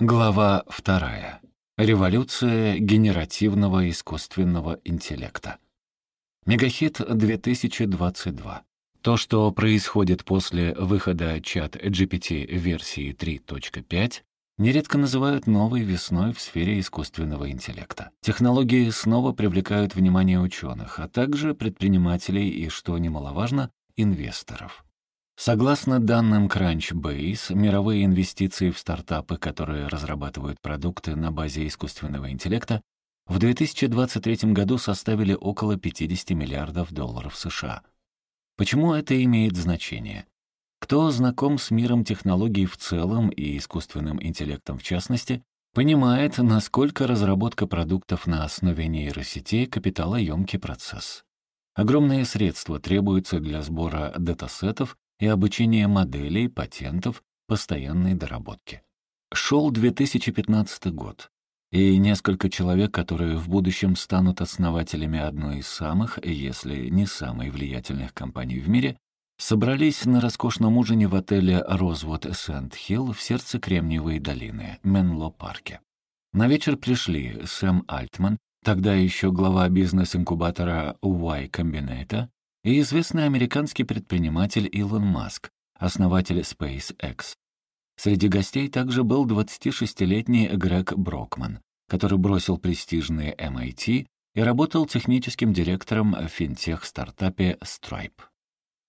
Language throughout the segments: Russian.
Глава вторая. Революция генеративного искусственного интеллекта. Мегахит 2022. То, что происходит после выхода чат GPT версии 3.5, нередко называют новой весной в сфере искусственного интеллекта. Технологии снова привлекают внимание ученых, а также предпринимателей и, что немаловажно, инвесторов. Согласно данным Crunchbase, мировые инвестиции в стартапы, которые разрабатывают продукты на базе искусственного интеллекта, в 2023 году составили около 50 миллиардов долларов США. Почему это имеет значение? Кто знаком с миром технологий в целом и искусственным интеллектом в частности, понимает, насколько разработка продуктов на основе нейросетей — капиталоемкий процесс. Огромные средства требуются для сбора датасетов и обучение моделей, патентов, постоянной доработки. Шел 2015 год, и несколько человек, которые в будущем станут основателями одной из самых, если не самой влиятельных компаний в мире, собрались на роскошном ужине в отеле «Розвуд Сент-Хилл» в сердце Кремниевой долины, Менло-парке. На вечер пришли Сэм Альтман, тогда еще глава бизнес-инкубатора Y Combinator, и известный американский предприниматель Илон Маск, основатель SpaceX. Среди гостей также был 26-летний Грег Брокман, который бросил престижные MIT и работал техническим директором в финтех-стартапе Stripe.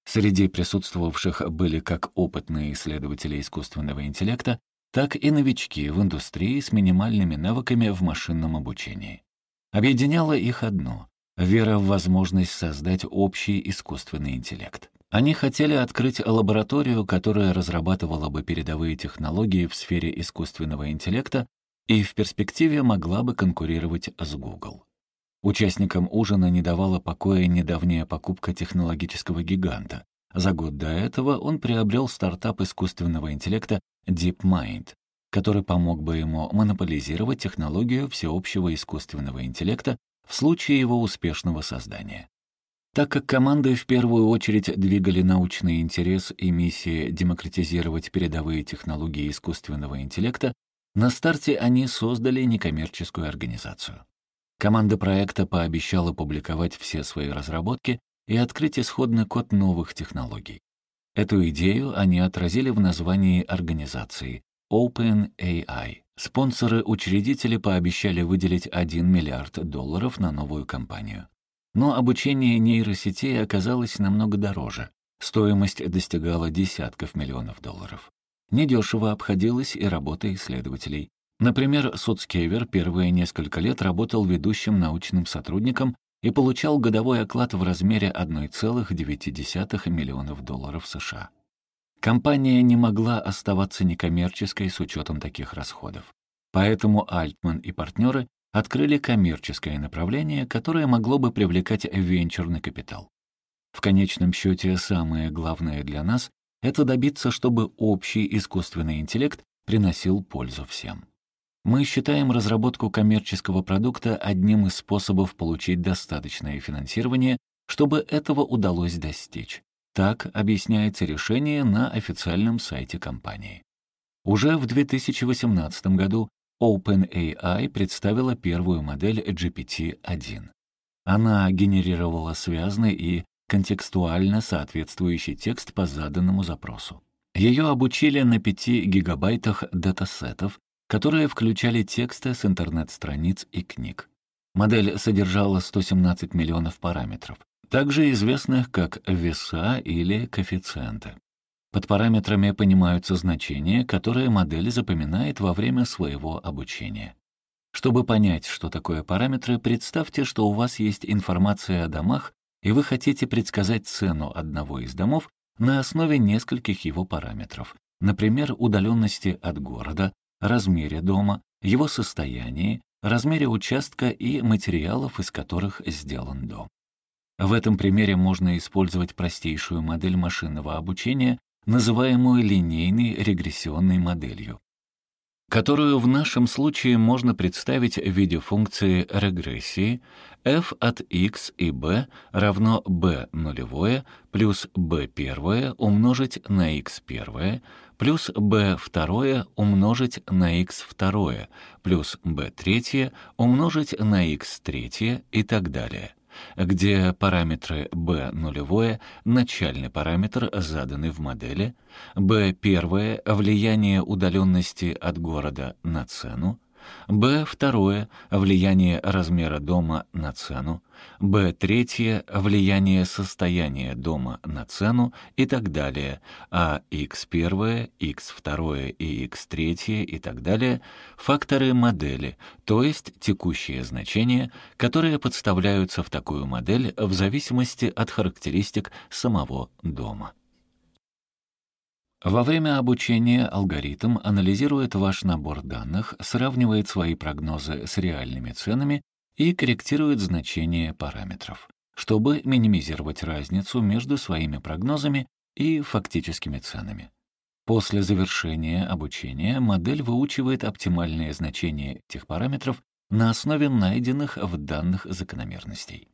Среди присутствовавших были как опытные исследователи искусственного интеллекта, так и новички в индустрии с минимальными навыками в машинном обучении. Объединяло их одно вера в возможность создать общий искусственный интеллект. Они хотели открыть лабораторию, которая разрабатывала бы передовые технологии в сфере искусственного интеллекта и в перспективе могла бы конкурировать с Google. Участникам ужина не давала покоя недавняя покупка технологического гиганта. За год до этого он приобрел стартап искусственного интеллекта DeepMind, который помог бы ему монополизировать технологию всеобщего искусственного интеллекта в случае его успешного создания. Так как команды в первую очередь двигали научный интерес и миссия демократизировать передовые технологии искусственного интеллекта, на старте они создали некоммерческую организацию. Команда проекта пообещала публиковать все свои разработки и открыть исходный код новых технологий. Эту идею они отразили в названии организации OpenAI. Спонсоры-учредители пообещали выделить 1 миллиард долларов на новую компанию. Но обучение нейросетей оказалось намного дороже. Стоимость достигала десятков миллионов долларов. Недешево обходилась и работа исследователей. Например, Соцкевер первые несколько лет работал ведущим научным сотрудником и получал годовой оклад в размере 1,9 миллионов долларов США. Компания не могла оставаться некоммерческой с учетом таких расходов. Поэтому Альтман и партнеры открыли коммерческое направление, которое могло бы привлекать венчурный капитал. В конечном счете, самое главное для нас — это добиться, чтобы общий искусственный интеллект приносил пользу всем. Мы считаем разработку коммерческого продукта одним из способов получить достаточное финансирование, чтобы этого удалось достичь. Так объясняется решение на официальном сайте компании. Уже в 2018 году OpenAI представила первую модель GPT-1. Она генерировала связный и контекстуально соответствующий текст по заданному запросу. Ее обучили на 5 гигабайтах датасетов, которые включали тексты с интернет-страниц и книг. Модель содержала 117 миллионов параметров также известных как веса или коэффициенты. Под параметрами понимаются значения, которые модель запоминает во время своего обучения. Чтобы понять, что такое параметры, представьте, что у вас есть информация о домах, и вы хотите предсказать цену одного из домов на основе нескольких его параметров, например, удаленности от города, размере дома, его состоянии, размере участка и материалов, из которых сделан дом. В этом примере можно использовать простейшую модель машинного обучения, называемую линейной регрессионной моделью, которую в нашем случае можно представить в виде функции регрессии f от x и b равно b нулевое плюс b первое умножить на x первое плюс b второе умножить на x второе, плюс b третье умножить на x третье и так далее где параметры b нулевое, начальный параметр, заданный в модели, b первое, влияние удаленности от города на цену, Б. Второе. Влияние размера дома на цену. Б. Третье. Влияние состояния дома на цену и так далее. А x первое, x второе и x третье и так далее — факторы модели, то есть текущие значения, которые подставляются в такую модель в зависимости от характеристик самого дома. Во время обучения алгоритм анализирует ваш набор данных, сравнивает свои прогнозы с реальными ценами и корректирует значения параметров, чтобы минимизировать разницу между своими прогнозами и фактическими ценами. После завершения обучения модель выучивает оптимальные значения этих параметров на основе найденных в данных закономерностей.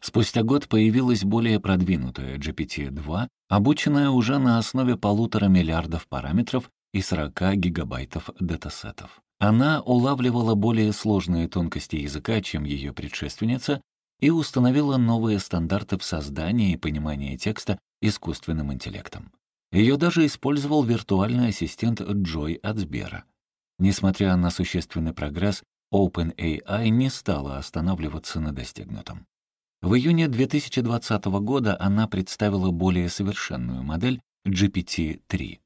Спустя год появилась более продвинутая GPT-2, обученная уже на основе полутора миллиардов параметров и 40 гигабайтов датасетов. Она улавливала более сложные тонкости языка, чем ее предшественница, и установила новые стандарты в создании и понимании текста искусственным интеллектом. Ее даже использовал виртуальный ассистент Джой от Сбера. Несмотря на существенный прогресс, OpenAI не стала останавливаться на достигнутом. В июне 2020 года она представила более совершенную модель GPT-3.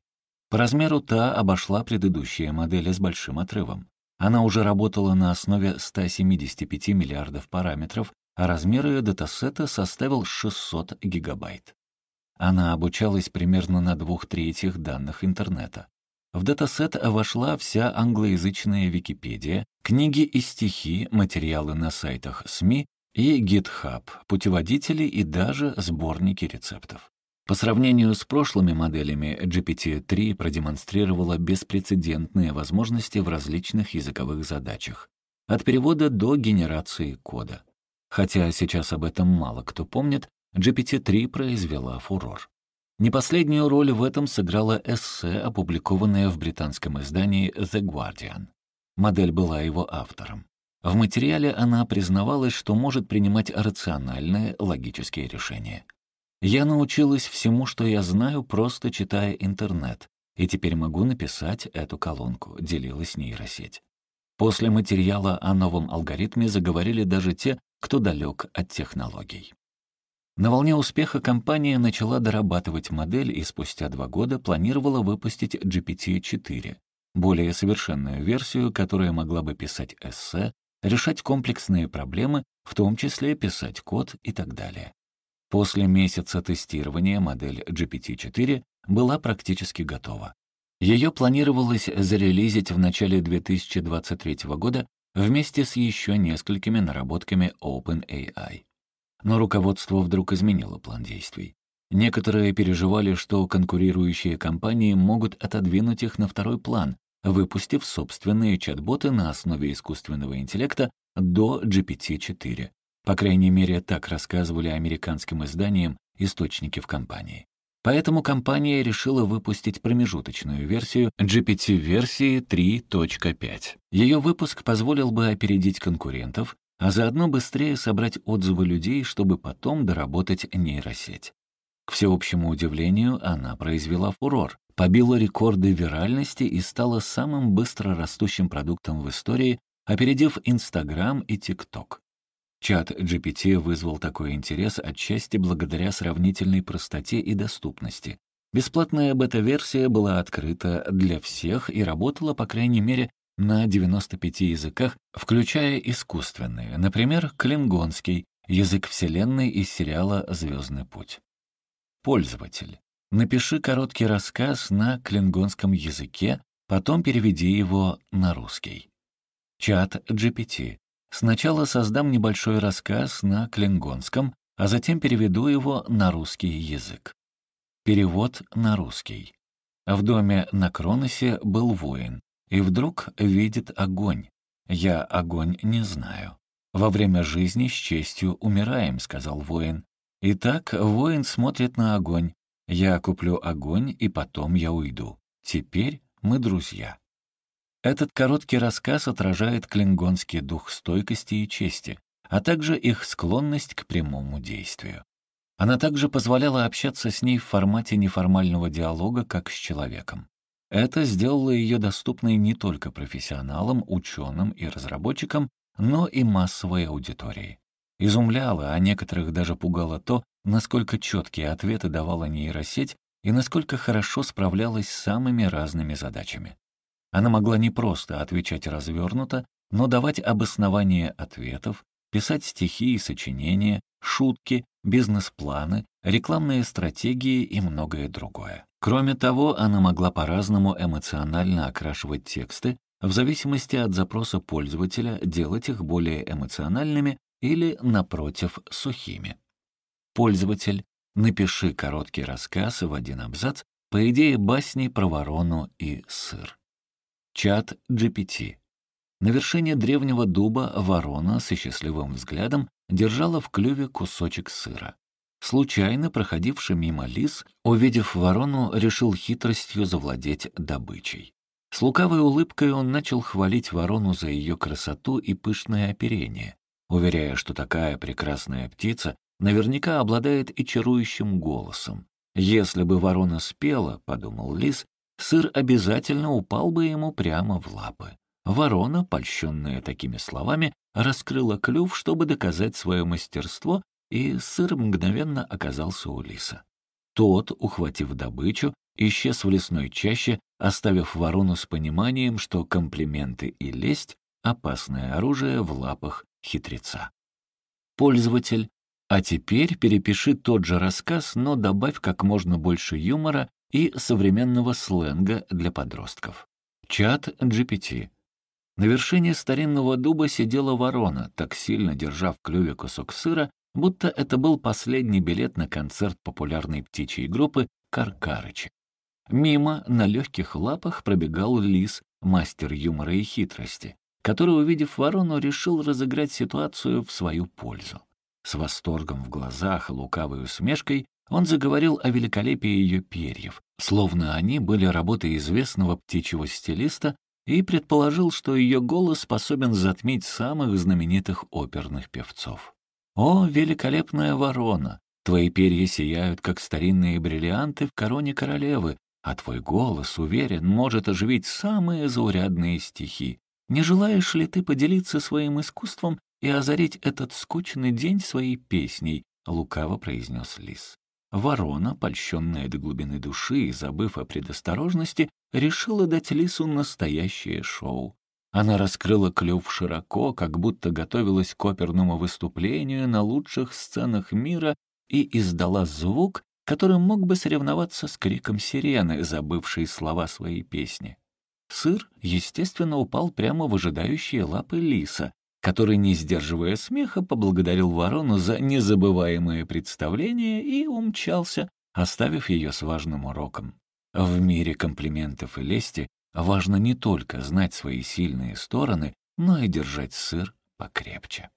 По размеру та обошла предыдущие модели с большим отрывом. Она уже работала на основе 175 миллиардов параметров, а размер ее датасета составил 600 гигабайт. Она обучалась примерно на двух третьих данных интернета. В датасет вошла вся англоязычная Википедия, книги и стихи, материалы на сайтах СМИ и GitHub, путеводители и даже сборники рецептов. По сравнению с прошлыми моделями, GPT-3 продемонстрировала беспрецедентные возможности в различных языковых задачах, от перевода до генерации кода. Хотя сейчас об этом мало кто помнит, GPT-3 произвела фурор. Не последнюю роль в этом сыграло эссе, опубликованное в британском издании The Guardian. Модель была его автором. В материале она признавалась, что может принимать рациональные, логические решения. «Я научилась всему, что я знаю, просто читая интернет, и теперь могу написать эту колонку», — делилась нейросеть. После материала о новом алгоритме заговорили даже те, кто далек от технологий. На волне успеха компания начала дорабатывать модель и спустя два года планировала выпустить GPT-4, более совершенную версию, которая могла бы писать эссе, решать комплексные проблемы, в том числе писать код и так далее. После месяца тестирования модель GPT-4 была практически готова. Ее планировалось зарелизить в начале 2023 года вместе с еще несколькими наработками OpenAI. Но руководство вдруг изменило план действий. Некоторые переживали, что конкурирующие компании могут отодвинуть их на второй план, выпустив собственные чат-боты на основе искусственного интеллекта до GPT-4. По крайней мере, так рассказывали американским изданиям источники в компании. Поэтому компания решила выпустить промежуточную версию GPT-версии 3.5. Ее выпуск позволил бы опередить конкурентов, а заодно быстрее собрать отзывы людей, чтобы потом доработать нейросеть. К всеобщему удивлению, она произвела фурор побила рекорды виральности и стала самым быстро растущим продуктом в истории, опередив Инстаграм и ТикТок. Чат GPT вызвал такой интерес отчасти благодаря сравнительной простоте и доступности. Бесплатная бета-версия была открыта для всех и работала, по крайней мере, на 95 языках, включая искусственные, например, клингонский, язык вселенной из сериала «Звездный путь». Пользователь. Напиши короткий рассказ на клингонском языке, потом переведи его на русский. Чат GPT. Сначала создам небольшой рассказ на клингонском, а затем переведу его на русский язык. Перевод на русский. В доме на Кроносе был воин, и вдруг видит огонь. Я огонь не знаю. Во время жизни с честью умираем, сказал воин. Итак, воин смотрит на огонь, я куплю огонь, и потом я уйду. Теперь мы друзья. Этот короткий рассказ отражает клингонский дух стойкости и чести, а также их склонность к прямому действию. Она также позволяла общаться с ней в формате неформального диалога, как с человеком. Это сделало ее доступной не только профессионалам, ученым и разработчикам, но и массовой аудитории. Изумляло, а некоторых даже пугало то, насколько четкие ответы давала нейросеть и насколько хорошо справлялась с самыми разными задачами. Она могла не просто отвечать развернуто, но давать обоснование ответов, писать стихи и сочинения, шутки, бизнес-планы, рекламные стратегии и многое другое. Кроме того, она могла по-разному эмоционально окрашивать тексты, в зависимости от запроса пользователя делать их более эмоциональными или, напротив, сухими. Пользователь, напиши короткий рассказ в один абзац по идее басни про ворону и сыр. Чат GPT. На вершине древнего дуба ворона со счастливым взглядом держала в клюве кусочек сыра. Случайно проходивший мимо лис, увидев ворону, решил хитростью завладеть добычей. С лукавой улыбкой он начал хвалить ворону за ее красоту и пышное оперение, уверяя, что такая прекрасная птица наверняка обладает и чарующим голосом. Если бы ворона спела, — подумал лис, — сыр обязательно упал бы ему прямо в лапы. Ворона, польщенная такими словами, раскрыла клюв, чтобы доказать свое мастерство, и сыр мгновенно оказался у лиса. Тот, ухватив добычу, исчез в лесной чаще, оставив ворону с пониманием, что комплименты и лесть — опасное оружие в лапах хитреца. Пользователь, а теперь перепиши тот же рассказ, но добавь как можно больше юмора и современного сленга для подростков. Чат GPT. На вершине старинного дуба сидела ворона, так сильно держа в клюве кусок сыра, будто это был последний билет на концерт популярной птичьей группы Каркарычи. Мимо на легких лапах пробегал лис, мастер юмора и хитрости, который, увидев ворону, решил разыграть ситуацию в свою пользу. С восторгом в глазах и лукавой усмешкой он заговорил о великолепии ее перьев, словно они были работой известного птичьего стилиста, и предположил, что ее голос способен затмить самых знаменитых оперных певцов. «О, великолепная ворона! Твои перья сияют, как старинные бриллианты в короне королевы, а твой голос, уверен, может оживить самые заурядные стихи. Не желаешь ли ты поделиться своим искусством и озарить этот скучный день своей песней?» — лукаво произнес лис. Ворона, польщенная до глубины души и забыв о предосторожности, решила дать лису настоящее шоу. Она раскрыла клюв широко, как будто готовилась к оперному выступлению на лучших сценах мира и издала звук, который мог бы соревноваться с криком сирены, забывшей слова своей песни. Сыр, естественно, упал прямо в ожидающие лапы лиса, который, не сдерживая смеха, поблагодарил ворону за незабываемое представление и умчался, оставив ее с важным уроком. В мире комплиментов и лести важно не только знать свои сильные стороны, но и держать сыр покрепче.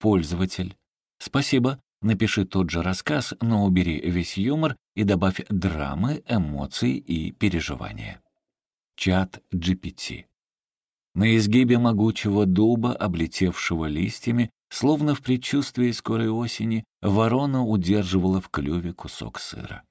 Пользователь. Спасибо. Напиши тот же рассказ, но убери весь юмор и добавь драмы, эмоций и переживания. Чат GPT. На изгибе могучего дуба, облетевшего листьями, словно в предчувствии скорой осени, ворона удерживала в клюве кусок сыра.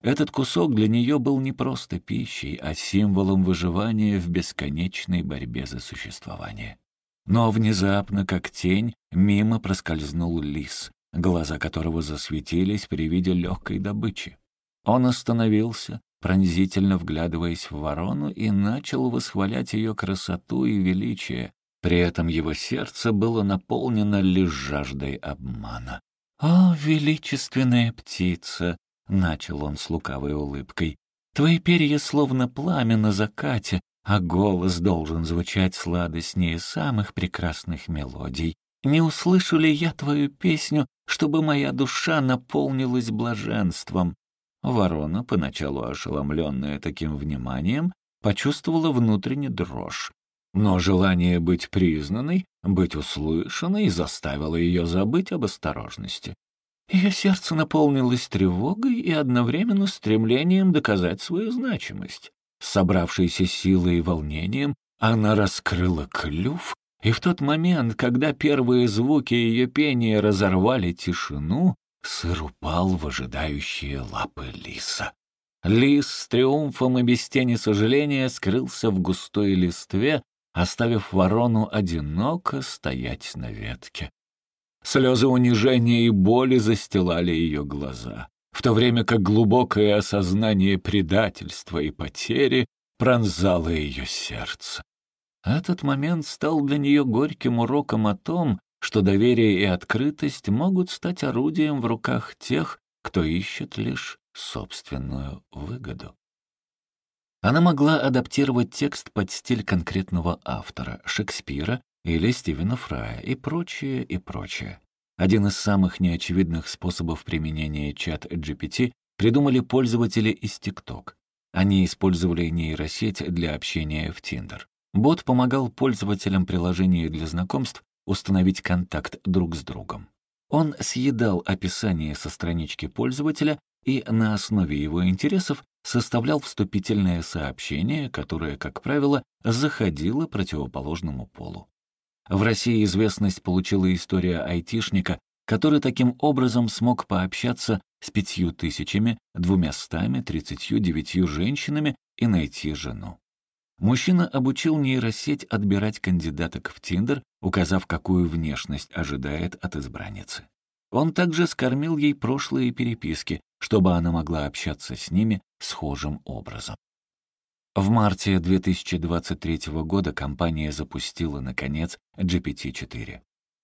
Этот кусок для нее был не просто пищей, а символом выживания в бесконечной борьбе за существование. Но внезапно, как тень, мимо проскользнул лис, глаза которого засветились при виде легкой добычи. Он остановился, пронзительно вглядываясь в ворону, и начал восхвалять ее красоту и величие. При этом его сердце было наполнено лишь жаждой обмана. «О, величественная птица!» — начал он с лукавой улыбкой. «Твои перья словно пламя на закате, а голос должен звучать сладостнее самых прекрасных мелодий. Не услышу ли я твою песню, чтобы моя душа наполнилась блаженством?» Ворона, поначалу ошеломленная таким вниманием, почувствовала внутренне дрожь. Но желание быть признанной, быть услышанной заставило ее забыть об осторожности. Ее сердце наполнилось тревогой и одновременно стремлением доказать свою значимость. собравшейся силой и волнением, она раскрыла клюв, и в тот момент, когда первые звуки ее пения разорвали тишину, сыр упал в ожидающие лапы лиса. Лис с триумфом и без тени сожаления скрылся в густой листве, оставив ворону одиноко стоять на ветке. Слезы унижения и боли застилали ее глаза, в то время как глубокое осознание предательства и потери пронзало ее сердце. Этот момент стал для нее горьким уроком о том, что доверие и открытость могут стать орудием в руках тех, кто ищет лишь собственную выгоду. Она могла адаптировать текст под стиль конкретного автора, Шекспира или Стивена Фрая и прочее, и прочее. Один из самых неочевидных способов применения чат GPT придумали пользователи из TikTok. Они использовали нейросеть для общения в Tinder. Бот помогал пользователям приложения для знакомств установить контакт друг с другом. Он съедал описание со странички пользователя и на основе его интересов составлял вступительное сообщение, которое, как правило, заходило противоположному полу. В России известность получила история айтишника, который таким образом смог пообщаться с пятью тысячами двумястами тридцатью девятью женщинами и найти жену. Мужчина обучил нейросеть отбирать кандидаток в Тиндер, указав, какую внешность ожидает от избранницы. Он также скормил ей прошлые переписки, чтобы она могла общаться с ними схожим образом. В марте 2023 года компания запустила, наконец, GPT-4.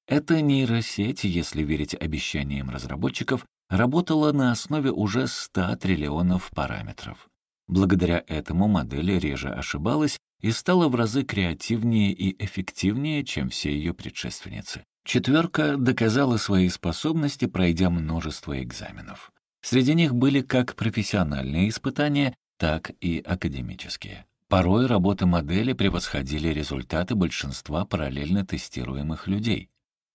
Эта нейросеть, если верить обещаниям разработчиков, работала на основе уже 100 триллионов параметров. Благодаря этому модель реже ошибалась и стала в разы креативнее и эффективнее, чем все ее предшественницы. Четверка доказала свои способности, пройдя множество экзаменов. Среди них были как профессиональные испытания, так и академические. Порой работы модели превосходили результаты большинства параллельно тестируемых людей.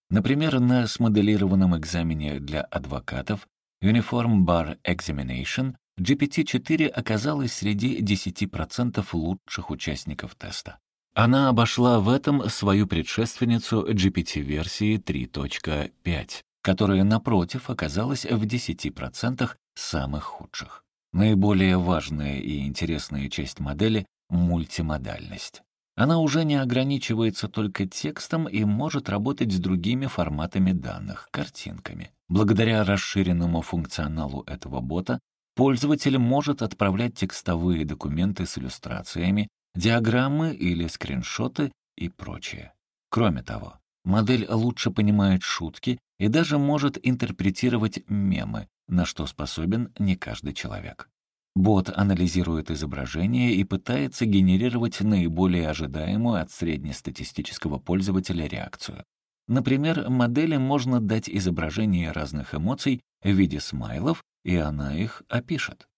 Например, на смоделированном экзамене для адвокатов Uniform Bar Examination GPT-4 оказалась среди 10% лучших участников теста. Она обошла в этом свою предшественницу GPT-версии 3.5, которая, напротив, оказалась в 10% самых худших. Наиболее важная и интересная часть модели — мультимодальность. Она уже не ограничивается только текстом и может работать с другими форматами данных, картинками. Благодаря расширенному функционалу этого бота пользователь может отправлять текстовые документы с иллюстрациями, диаграммы или скриншоты и прочее. Кроме того, модель лучше понимает шутки и даже может интерпретировать мемы, на что способен не каждый человек. Бот анализирует изображение и пытается генерировать наиболее ожидаемую от среднестатистического пользователя реакцию. Например, модели можно дать изображение разных эмоций в виде смайлов, и она их опишет.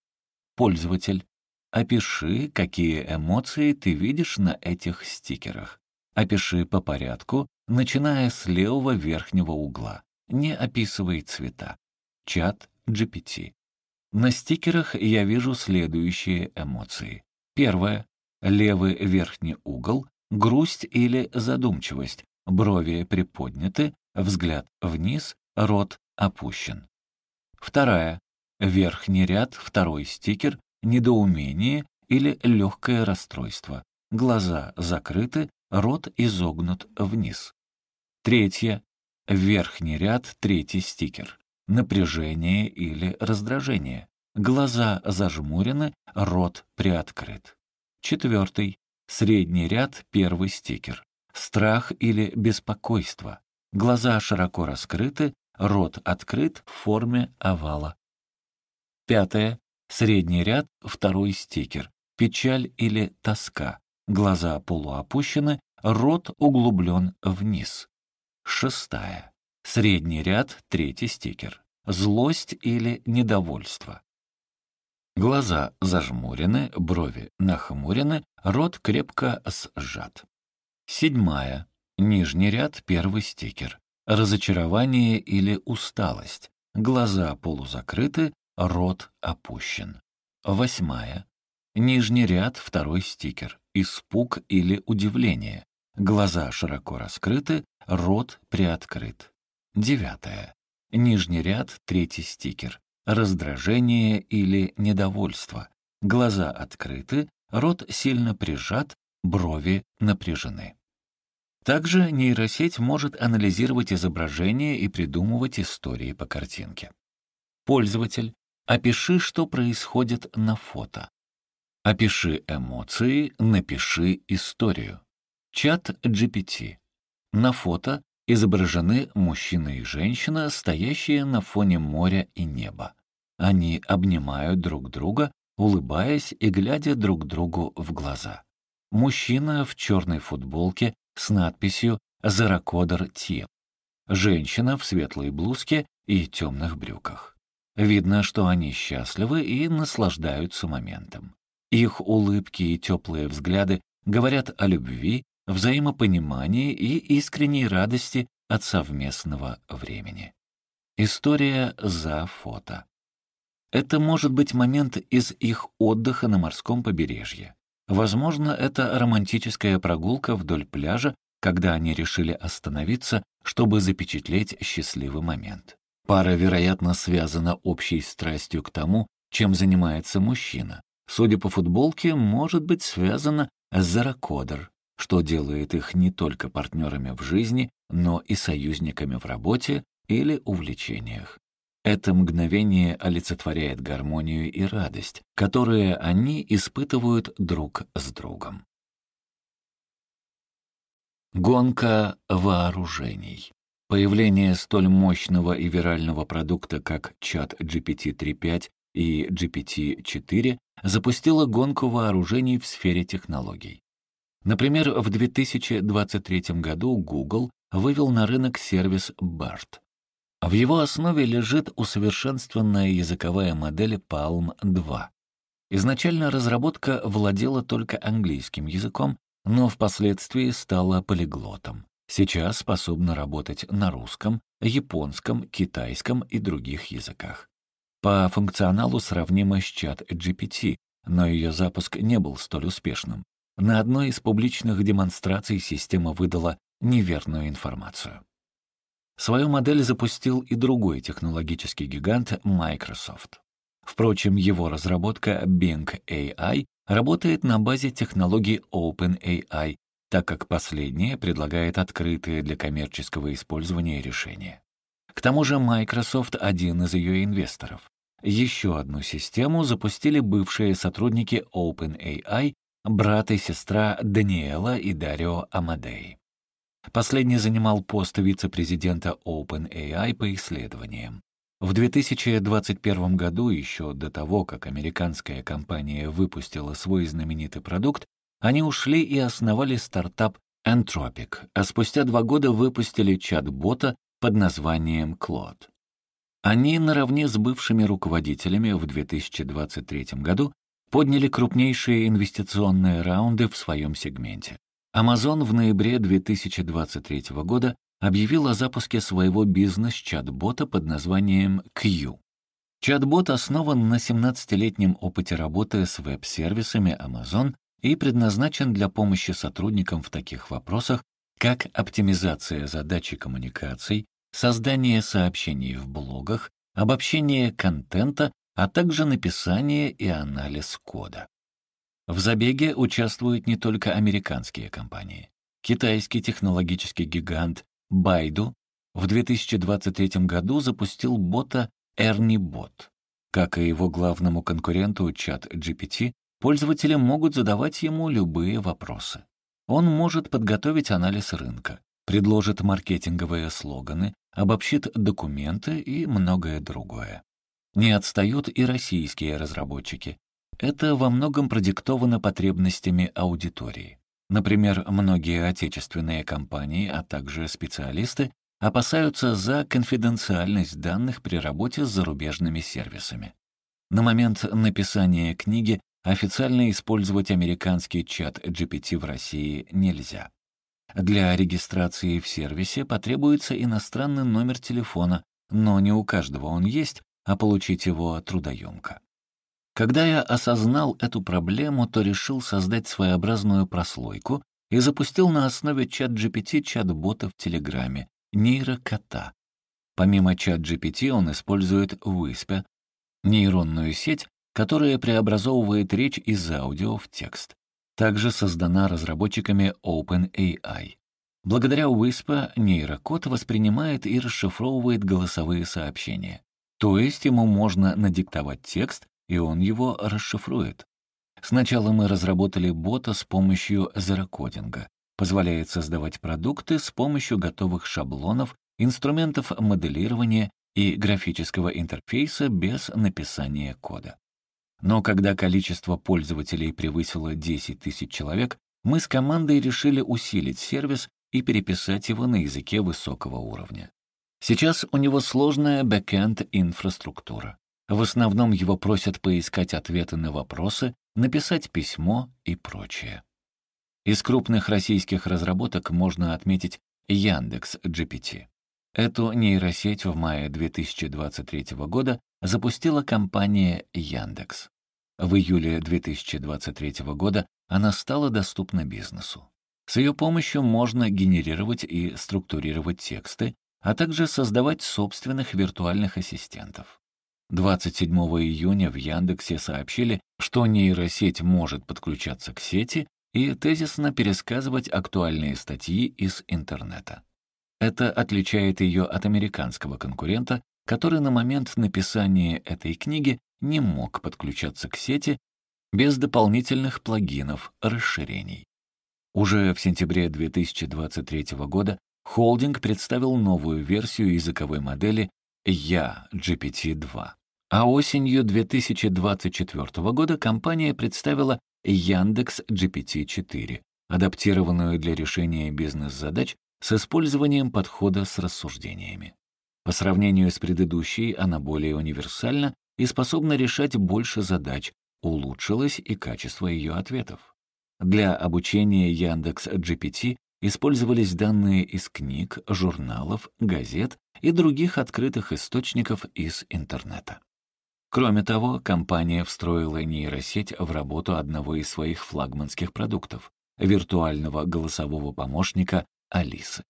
Пользователь. Опиши, какие эмоции ты видишь на этих стикерах. Опиши по порядку, начиная с левого верхнего угла. Не описывай цвета. Чат GPT. На стикерах я вижу следующие эмоции. Первое. Левый верхний угол, грусть или задумчивость, брови приподняты, взгляд вниз, рот опущен. Вторая. Верхний ряд, второй стикер, недоумение или легкое расстройство. Глаза закрыты, рот изогнут вниз. Третье. Верхний ряд, третий стикер. Напряжение или раздражение. Глаза зажмурены, рот приоткрыт. Четвертый. Средний ряд, первый стикер. Страх или беспокойство. Глаза широко раскрыты, рот открыт в форме овала. Пятое. Средний ряд, второй стикер. Печаль или тоска. Глаза полуопущены, рот углублен вниз. Шестая. Средний ряд, третий стикер. Злость или недовольство. Глаза зажмурены, брови нахмурены, рот крепко сжат. Седьмая. Нижний ряд, первый стикер. Разочарование или усталость. Глаза полузакрыты, рот опущен. Восьмая. Нижний ряд — второй стикер. Испуг или удивление. Глаза широко раскрыты, рот приоткрыт. Девятое. Нижний ряд — третий стикер. Раздражение или недовольство. Глаза открыты, рот сильно прижат, брови напряжены. Также нейросеть может анализировать изображение и придумывать истории по картинке. Пользователь, опиши, что происходит на фото. Опиши эмоции, напиши историю. Чат GPT. На фото изображены мужчина и женщина, стоящие на фоне моря и неба. Они обнимают друг друга, улыбаясь и глядя друг другу в глаза. Мужчина в черной футболке с надписью «Заракодер Тим». Женщина в светлой блузке и темных брюках. Видно, что они счастливы и наслаждаются моментом. Их улыбки и теплые взгляды говорят о любви, взаимопонимании и искренней радости от совместного времени. История за фото. Это может быть момент из их отдыха на морском побережье. Возможно, это романтическая прогулка вдоль пляжа, когда они решили остановиться, чтобы запечатлеть счастливый момент. Пара, вероятно, связана общей страстью к тому, чем занимается мужчина. Судя по футболке, может быть связана с Заракодер, что делает их не только партнерами в жизни, но и союзниками в работе или увлечениях. Это мгновение олицетворяет гармонию и радость, которые они испытывают друг с другом. Гонка вооружений. Появление столь мощного и вирального продукта, как чат GPT-3.5 и GPT-4, запустило гонку вооружений в сфере технологий. Например, в 2023 году Google вывел на рынок сервис BART, в его основе лежит усовершенствованная языковая модель Palm 2. Изначально разработка владела только английским языком, но впоследствии стала полиглотом. Сейчас способна работать на русском, японском, китайском и других языках. По функционалу сравнима с чат GPT, но ее запуск не был столь успешным. На одной из публичных демонстраций система выдала неверную информацию. Свою модель запустил и другой технологический гигант Microsoft. Впрочем, его разработка Bing AI работает на базе технологии OpenAI, так как последняя предлагает открытые для коммерческого использования решения. К тому же Microsoft — один из ее инвесторов. Еще одну систему запустили бывшие сотрудники OpenAI, брат и сестра Даниэла и Дарио Амадей. Последний занимал пост вице-президента OpenAI по исследованиям. В 2021 году, еще до того, как американская компания выпустила свой знаменитый продукт, они ушли и основали стартап Anthropic, а спустя два года выпустили чат-бота под названием Claude. Они наравне с бывшими руководителями в 2023 году подняли крупнейшие инвестиционные раунды в своем сегменте. Amazon в ноябре 2023 года объявил о запуске своего бизнес-чат-бота под названием Q. Чат-бот основан на 17-летнем опыте работы с веб-сервисами Amazon и предназначен для помощи сотрудникам в таких вопросах, как оптимизация задачи коммуникаций, создание сообщений в блогах, обобщение контента, а также написание и анализ кода. В забеге участвуют не только американские компании. Китайский технологический гигант Baidu в 2023 году запустил бота ErnieBot. Как и его главному конкуренту чат GPT, пользователи могут задавать ему любые вопросы. Он может подготовить анализ рынка, предложит маркетинговые слоганы, обобщит документы и многое другое. Не отстают и российские разработчики. Это во многом продиктовано потребностями аудитории. Например, многие отечественные компании, а также специалисты опасаются за конфиденциальность данных при работе с зарубежными сервисами. На момент написания книги официально использовать американский чат GPT в России нельзя. Для регистрации в сервисе потребуется иностранный номер телефона, но не у каждого он есть, а получить его трудоемко. Когда я осознал эту проблему, то решил создать своеобразную прослойку и запустил на основе чат GPT чат-бота в Телеграме, нейрокота. Помимо чат GPT он использует Whisper, нейронную сеть, которая преобразовывает речь из аудио в текст. Также создана разработчиками OpenAI. Благодаря Whisper нейрокод воспринимает и расшифровывает голосовые сообщения. То есть ему можно надиктовать текст, и он его расшифрует. Сначала мы разработали бота с помощью зерокодинга. Позволяет создавать продукты с помощью готовых шаблонов, инструментов моделирования и графического интерфейса без написания кода. Но когда количество пользователей превысило 10 тысяч человек, мы с командой решили усилить сервис и переписать его на языке высокого уровня. Сейчас у него сложная бэкэнд-инфраструктура. В основном его просят поискать ответы на вопросы, написать письмо и прочее. Из крупных российских разработок можно отметить Яндекс GPT. Эту нейросеть в мае 2023 года запустила компания Яндекс. В июле 2023 года она стала доступна бизнесу. С ее помощью можно генерировать и структурировать тексты, а также создавать собственных виртуальных ассистентов. 27 июня в Яндексе сообщили, что нейросеть может подключаться к сети и тезисно пересказывать актуальные статьи из интернета. Это отличает ее от американского конкурента, который на момент написания этой книги не мог подключаться к сети без дополнительных плагинов, расширений. Уже в сентябре 2023 года холдинг представил новую версию языковой модели Я GPT-2. А осенью 2024 года компания представила Яндекс GPT-4, адаптированную для решения бизнес-задач с использованием подхода с рассуждениями. По сравнению с предыдущей, она более универсальна и способна решать больше задач, улучшилось и качество ее ответов. Для обучения Яндекс GPT использовались данные из книг, журналов, газет и других открытых источников из интернета. Кроме того, компания встроила нейросеть в работу одного из своих флагманских продуктов — виртуального голосового помощника Алисы.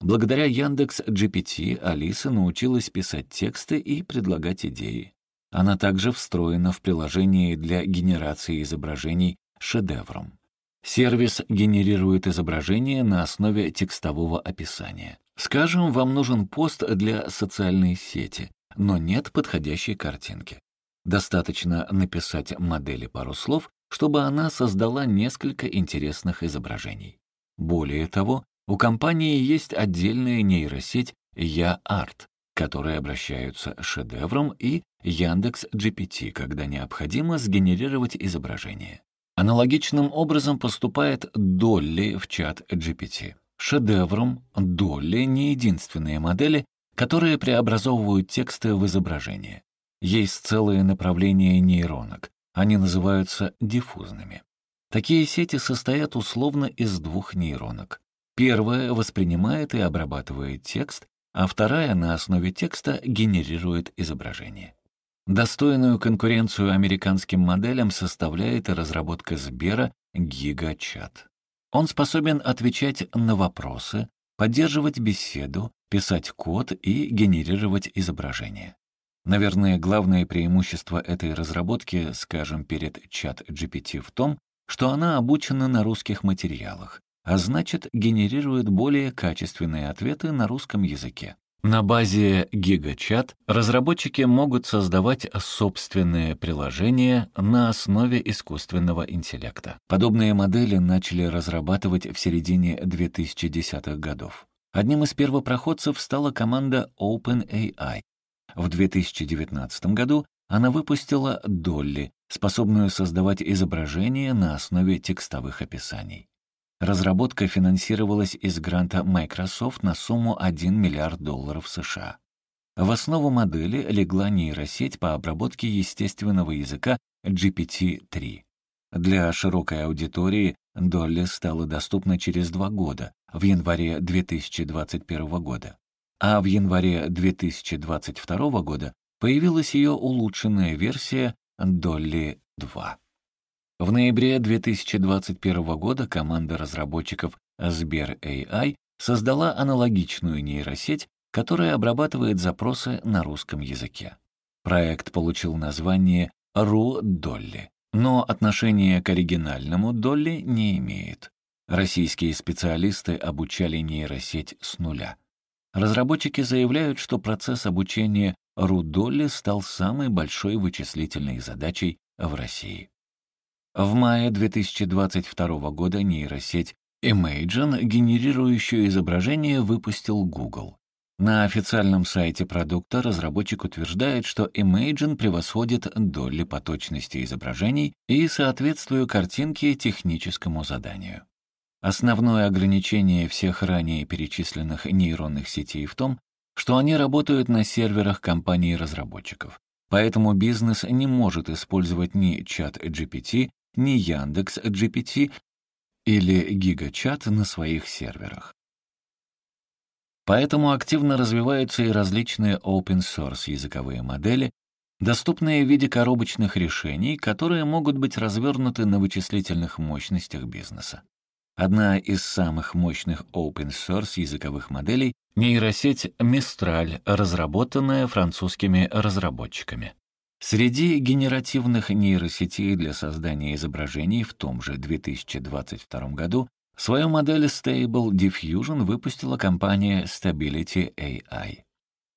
Благодаря Яндекс GPT Алиса научилась писать тексты и предлагать идеи. Она также встроена в приложение для генерации изображений шедевром. Сервис генерирует изображение на основе текстового описания. Скажем, вам нужен пост для социальной сети, но нет подходящей картинки. Достаточно написать модели пару слов, чтобы она создала несколько интересных изображений. Более того, у компании есть отдельная нейросеть Я-Арт, которые обращаются шедевром и Яндекс GPT, когда необходимо сгенерировать изображение. Аналогичным образом поступает Долли в чат GPT. Шедевром Долли не единственные модели, которые преобразовывают тексты в изображение. Есть целые направления нейронок. Они называются диффузными. Такие сети состоят условно из двух нейронок. Первая воспринимает и обрабатывает текст, а вторая на основе текста генерирует изображение. Достойную конкуренцию американским моделям составляет и разработка Сбера GigaChat. Он способен отвечать на вопросы, поддерживать беседу, писать код и генерировать изображение. Наверное, главное преимущество этой разработки, скажем, перед чат GPT в том, что она обучена на русских материалах, а значит, генерирует более качественные ответы на русском языке. На базе GigaChat разработчики могут создавать собственные приложения на основе искусственного интеллекта. Подобные модели начали разрабатывать в середине 2010-х годов. Одним из первопроходцев стала команда OpenAI. В 2019 году она выпустила Dolly, способную создавать изображения на основе текстовых описаний. Разработка финансировалась из гранта Microsoft на сумму 1 миллиард долларов США. В основу модели легла нейросеть по обработке естественного языка GPT-3. Для широкой аудитории Dolly стала доступна через два года, в январе 2021 года. А в январе 2022 года появилась ее улучшенная версия Dolly 2. В ноябре 2021 года команда разработчиков Сбер AI создала аналогичную нейросеть, которая обрабатывает запросы на русском языке. Проект получил название Ру Долли, но отношения к оригинальному Долли не имеет. Российские специалисты обучали нейросеть с нуля. Разработчики заявляют, что процесс обучения Ру Долли стал самой большой вычислительной задачей в России. В мае 2022 года нейросеть Imagen, генерирующую изображение, выпустил Google. На официальном сайте продукта разработчик утверждает, что Imagen превосходит доли по точности изображений и соответствию картинке техническому заданию. Основное ограничение всех ранее перечисленных нейронных сетей в том, что они работают на серверах компаний-разработчиков. Поэтому бизнес не может использовать ни чат GPT, ни Яндекс GPT или GigaChat на своих серверах. Поэтому активно развиваются и различные open-source языковые модели, доступные в виде коробочных решений, которые могут быть развернуты на вычислительных мощностях бизнеса. Одна из самых мощных open-source языковых моделей — нейросеть Mistral, разработанная французскими разработчиками. Среди генеративных нейросетей для создания изображений в том же 2022 году свою модель Stable Diffusion выпустила компания Stability AI.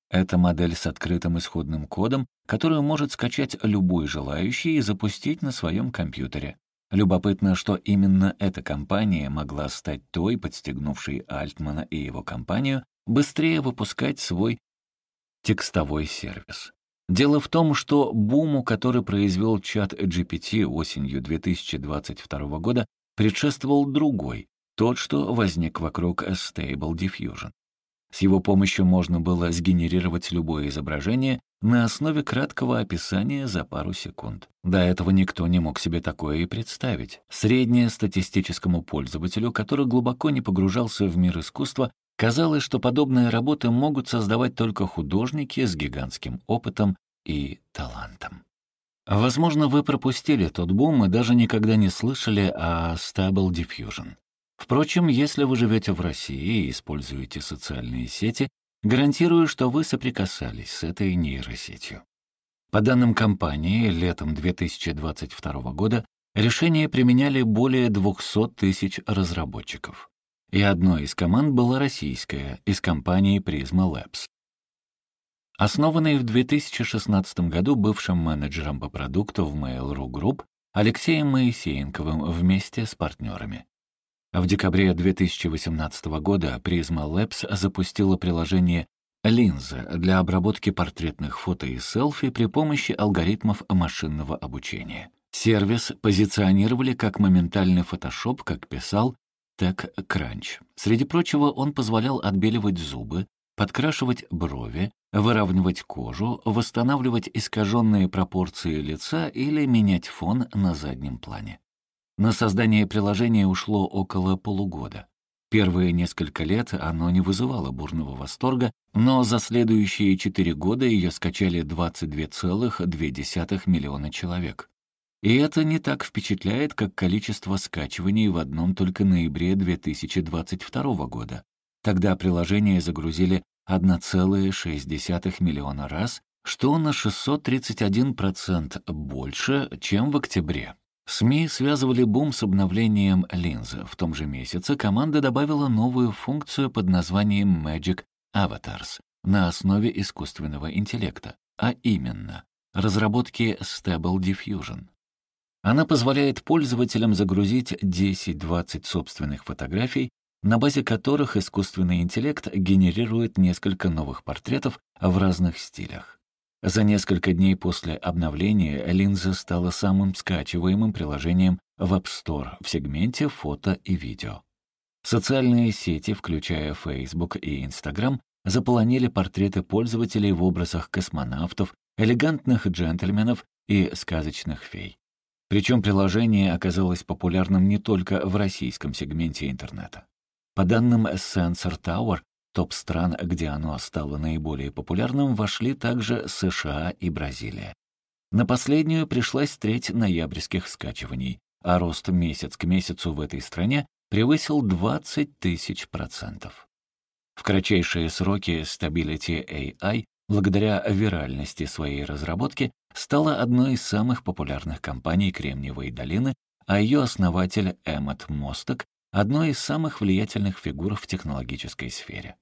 Это модель с открытым исходным кодом, которую может скачать любой желающий и запустить на своем компьютере. Любопытно, что именно эта компания могла стать той, подстегнувшей Альтмана и его компанию быстрее выпускать свой текстовой сервис. Дело в том, что буму, который произвел чат GPT осенью 2022 года, предшествовал другой, тот, что возник вокруг Stable Diffusion. С его помощью можно было сгенерировать любое изображение на основе краткого описания за пару секунд. До этого никто не мог себе такое и представить. Среднестатистическому пользователю, который глубоко не погружался в мир искусства, казалось, что подобные работы могут создавать только художники с гигантским опытом и талантом. Возможно, вы пропустили тот бум и даже никогда не слышали о Stable Diffusion. Впрочем, если вы живете в России и используете социальные сети, гарантирую, что вы соприкасались с этой нейросетью. По данным компании, летом 2022 года решение применяли более 200 тысяч разработчиков. И одной из команд была российская, из компании Prisma Labs. Основанный в 2016 году бывшим менеджером по продукту в Mail.ru Group Алексеем Моисеенковым вместе с партнерами. В декабре 2018 года Prisma Labs запустила приложение «Линза» для обработки портретных фото и селфи при помощи алгоритмов машинного обучения. Сервис позиционировали как моментальный фотошоп, как писал TechCrunch. Среди прочего, он позволял отбеливать зубы, подкрашивать брови, выравнивать кожу, восстанавливать искаженные пропорции лица или менять фон на заднем плане. На создание приложения ушло около полугода. Первые несколько лет оно не вызывало бурного восторга, но за следующие четыре года ее скачали 22,2 миллиона человек. И это не так впечатляет, как количество скачиваний в одном только ноябре 2022 года. Тогда приложение загрузили 1,6 миллиона раз, что на 631% больше, чем в октябре. СМИ связывали бум с обновлением линзы. В том же месяце команда добавила новую функцию под названием Magic Avatars на основе искусственного интеллекта, а именно разработки Stable Diffusion. Она позволяет пользователям загрузить 10-20 собственных фотографий, на базе которых искусственный интеллект генерирует несколько новых портретов в разных стилях. За несколько дней после обновления линза стала самым скачиваемым приложением в App Store в сегменте фото и видео. Социальные сети, включая Facebook и Instagram, заполонили портреты пользователей в образах космонавтов, элегантных джентльменов и сказочных фей. Причем приложение оказалось популярным не только в российском сегменте интернета. По данным Sensor Tower, топ стран, где оно стало наиболее популярным, вошли также США и Бразилия. На последнюю пришлась треть ноябрьских скачиваний, а рост месяц к месяцу в этой стране превысил 20 тысяч процентов. В кратчайшие сроки Stability AI, благодаря виральности своей разработки, стала одной из самых популярных компаний Кремниевой долины, а ее основатель Эммет Мосток — одной из самых влиятельных фигур в технологической сфере.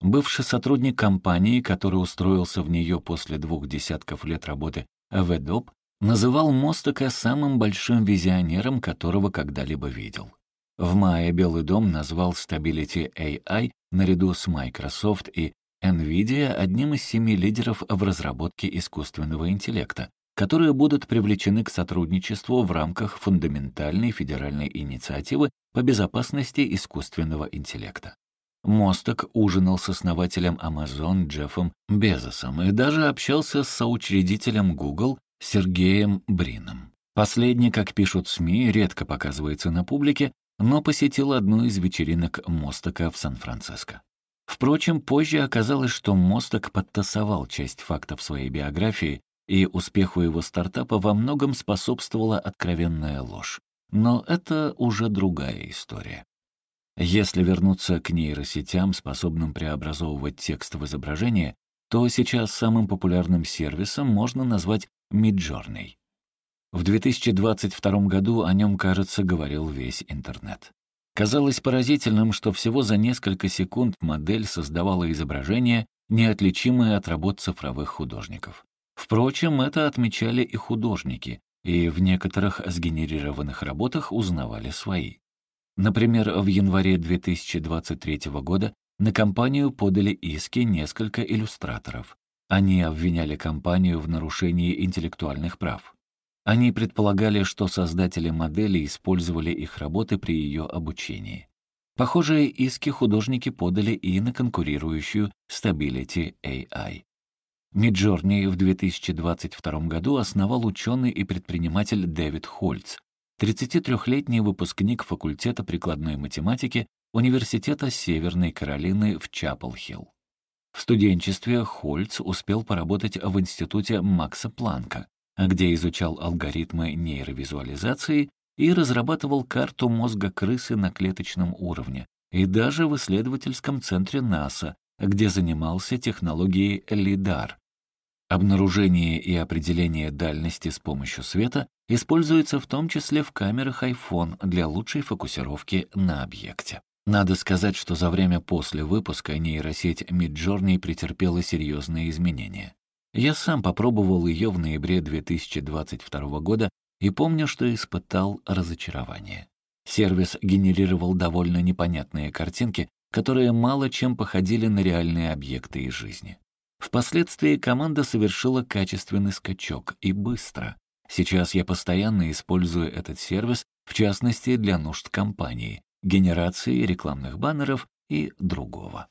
Бывший сотрудник компании, который устроился в нее после двух десятков лет работы в Adobe, называл Мостока самым большим визионером, которого когда-либо видел. В мае Белый дом назвал Stability AI наряду с Microsoft и NVIDIA одним из семи лидеров в разработке искусственного интеллекта, которые будут привлечены к сотрудничеству в рамках фундаментальной федеральной инициативы по безопасности искусственного интеллекта. Мосток ужинал с основателем Amazon Джеффом Безосом и даже общался с соучредителем Google Сергеем Брином. Последний, как пишут СМИ, редко показывается на публике, но посетил одну из вечеринок Мостока в Сан-Франциско. Впрочем, позже оказалось, что Мосток подтасовал часть фактов своей биографии, и успеху его стартапа во многом способствовала откровенная ложь. Но это уже другая история. Если вернуться к нейросетям, способным преобразовывать текст в изображение, то сейчас самым популярным сервисом можно назвать Midjourney. В 2022 году о нем, кажется, говорил весь интернет. Казалось поразительным, что всего за несколько секунд модель создавала изображение, неотличимое от работ цифровых художников. Впрочем, это отмечали и художники, и в некоторых сгенерированных работах узнавали свои. Например, в январе 2023 года на компанию подали иски несколько иллюстраторов. Они обвиняли компанию в нарушении интеллектуальных прав. Они предполагали, что создатели модели использовали их работы при ее обучении. Похожие иски художники подали и на конкурирующую Stability AI. Midjourney в 2022 году основал ученый и предприниматель Дэвид Хольц, 33-летний выпускник факультета прикладной математики Университета Северной Каролины в Чапл-Хилл. В студенчестве Хольц успел поработать в институте Макса Планка, где изучал алгоритмы нейровизуализации и разрабатывал карту мозга крысы на клеточном уровне, и даже в исследовательском центре НАСА, где занимался технологией LIDAR. Обнаружение и определение дальности с помощью света используется в том числе в камерах iPhone для лучшей фокусировки на объекте. Надо сказать, что за время после выпуска нейросеть Midjourney претерпела серьезные изменения. Я сам попробовал ее в ноябре 2022 года и помню, что испытал разочарование. Сервис генерировал довольно непонятные картинки, которые мало чем походили на реальные объекты из жизни. Впоследствии команда совершила качественный скачок и быстро. Сейчас я постоянно использую этот сервис, в частности для нужд компании, генерации рекламных баннеров и другого.